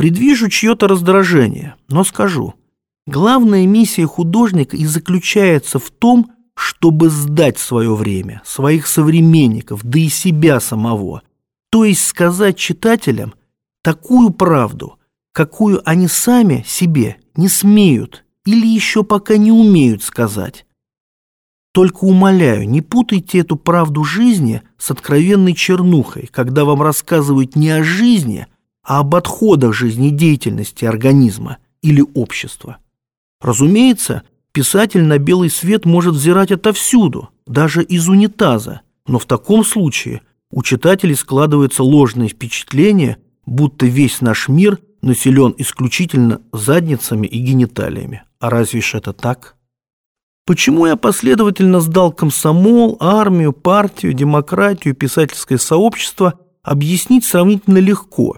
Предвижу чье-то раздражение, но скажу. Главная миссия художника и заключается в том, чтобы сдать свое время, своих современников, да и себя самого. То есть сказать читателям такую правду, какую они сами себе не смеют или еще пока не умеют сказать. Только умоляю, не путайте эту правду жизни с откровенной чернухой, когда вам рассказывают не о жизни, а об отходах жизнедеятельности организма или общества. Разумеется, писатель на белый свет может взирать отовсюду, даже из унитаза, но в таком случае у читателей складывается ложное впечатление, будто весь наш мир населен исключительно задницами и гениталиями. А разве ж это так? Почему я последовательно сдал комсомол, армию, партию, демократию, писательское сообщество, объяснить сравнительно легко.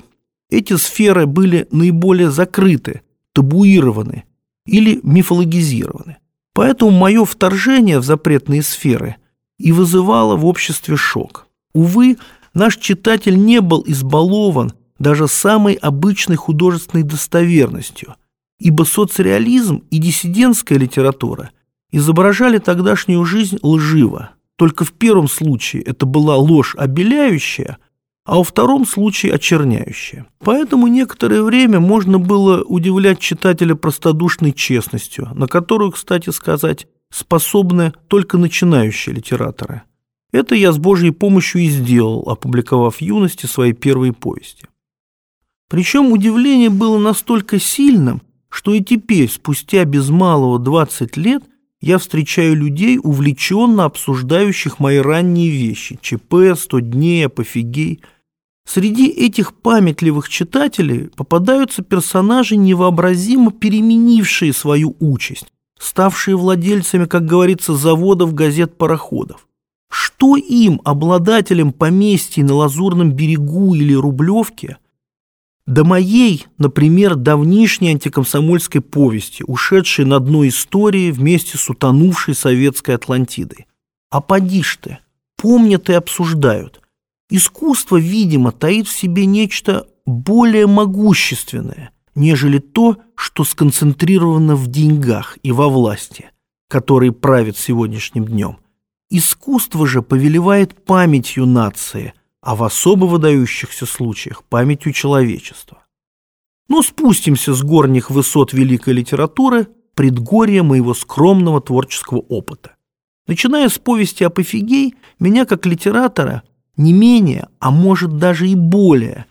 Эти сферы были наиболее закрыты, табуированы или мифологизированы. Поэтому мое вторжение в запретные сферы и вызывало в обществе шок. Увы, наш читатель не был избалован даже самой обычной художественной достоверностью, ибо соцреализм и диссидентская литература – изображали тогдашнюю жизнь лживо. Только в первом случае это была ложь обеляющая, а во втором случае очерняющая. Поэтому некоторое время можно было удивлять читателя простодушной честностью, на которую, кстати сказать, способны только начинающие литераторы. Это я с Божьей помощью и сделал, опубликовав в юности свои первые повести. Причем удивление было настолько сильным, что и теперь, спустя без малого 20 лет, я встречаю людей, увлеченно обсуждающих мои ранние вещи, ЧП, «Сто дней», «Апофигей». Среди этих памятливых читателей попадаются персонажи, невообразимо переменившие свою участь, ставшие владельцами, как говорится, заводов, газет, пароходов. Что им, обладателям поместья на Лазурном берегу или Рублевке, до моей, например, давнишней антикомсомольской повести, ушедшей на дно истории вместе с утонувшей советской Атлантидой. А поди ж ты, помнят и обсуждают. Искусство, видимо, таит в себе нечто более могущественное, нежели то, что сконцентрировано в деньгах и во власти, которые правят сегодняшним днем. Искусство же повелевает памятью нации – а в особо выдающихся случаях памятью человечества. Но спустимся с горних высот великой литературы предгорье моего скромного творческого опыта. Начиная с повести «Апофигей», меня как литератора не менее, а может даже и более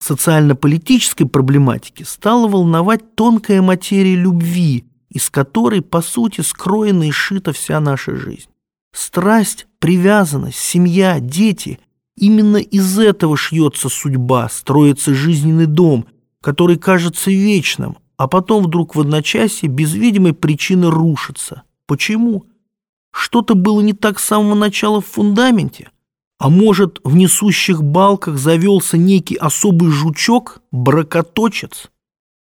социально-политической проблематики стала волновать тонкая материя любви, из которой, по сути, скроена и шита вся наша жизнь. Страсть, привязанность, семья, дети – Именно из этого шьется судьба, строится жизненный дом, который кажется вечным, а потом вдруг в одночасье без видимой причины рушится. Почему? Что-то было не так с самого начала в фундаменте? А может, в несущих балках завелся некий особый жучок, бракоточец?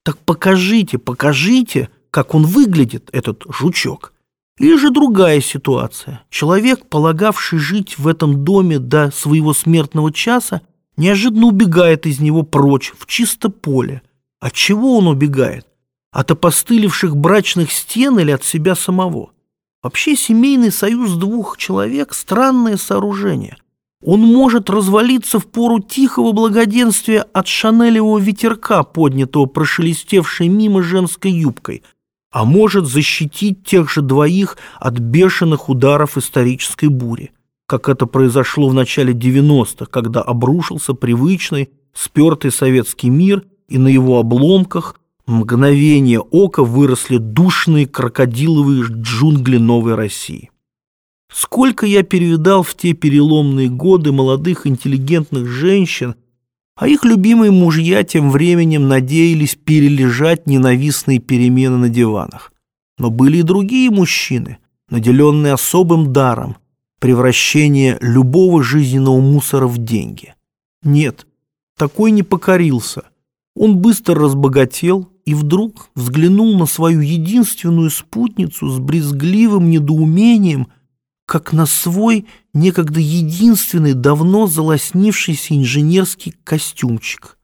Так покажите, покажите, как он выглядит, этот жучок. Или же другая ситуация. Человек, полагавший жить в этом доме до своего смертного часа, неожиданно убегает из него прочь, в чисто поле. От чего он убегает? От опостылевших брачных стен или от себя самого? Вообще семейный союз двух человек – странное сооружение. Он может развалиться в пору тихого благоденствия от шанелевого ветерка, поднятого прошелестевшей мимо женской юбкой – а может защитить тех же двоих от бешеных ударов исторической бури, как это произошло в начале 90-х, когда обрушился привычный, спертый советский мир, и на его обломках мгновение ока выросли душные крокодиловые джунгли новой России. Сколько я перевидал в те переломные годы молодых интеллигентных женщин, а их любимые мужья тем временем надеялись перележать ненавистные перемены на диванах. Но были и другие мужчины, наделенные особым даром превращения любого жизненного мусора в деньги. Нет, такой не покорился. Он быстро разбогател и вдруг взглянул на свою единственную спутницу с брезгливым недоумением – как на свой некогда единственный давно залоснившийся инженерский костюмчик.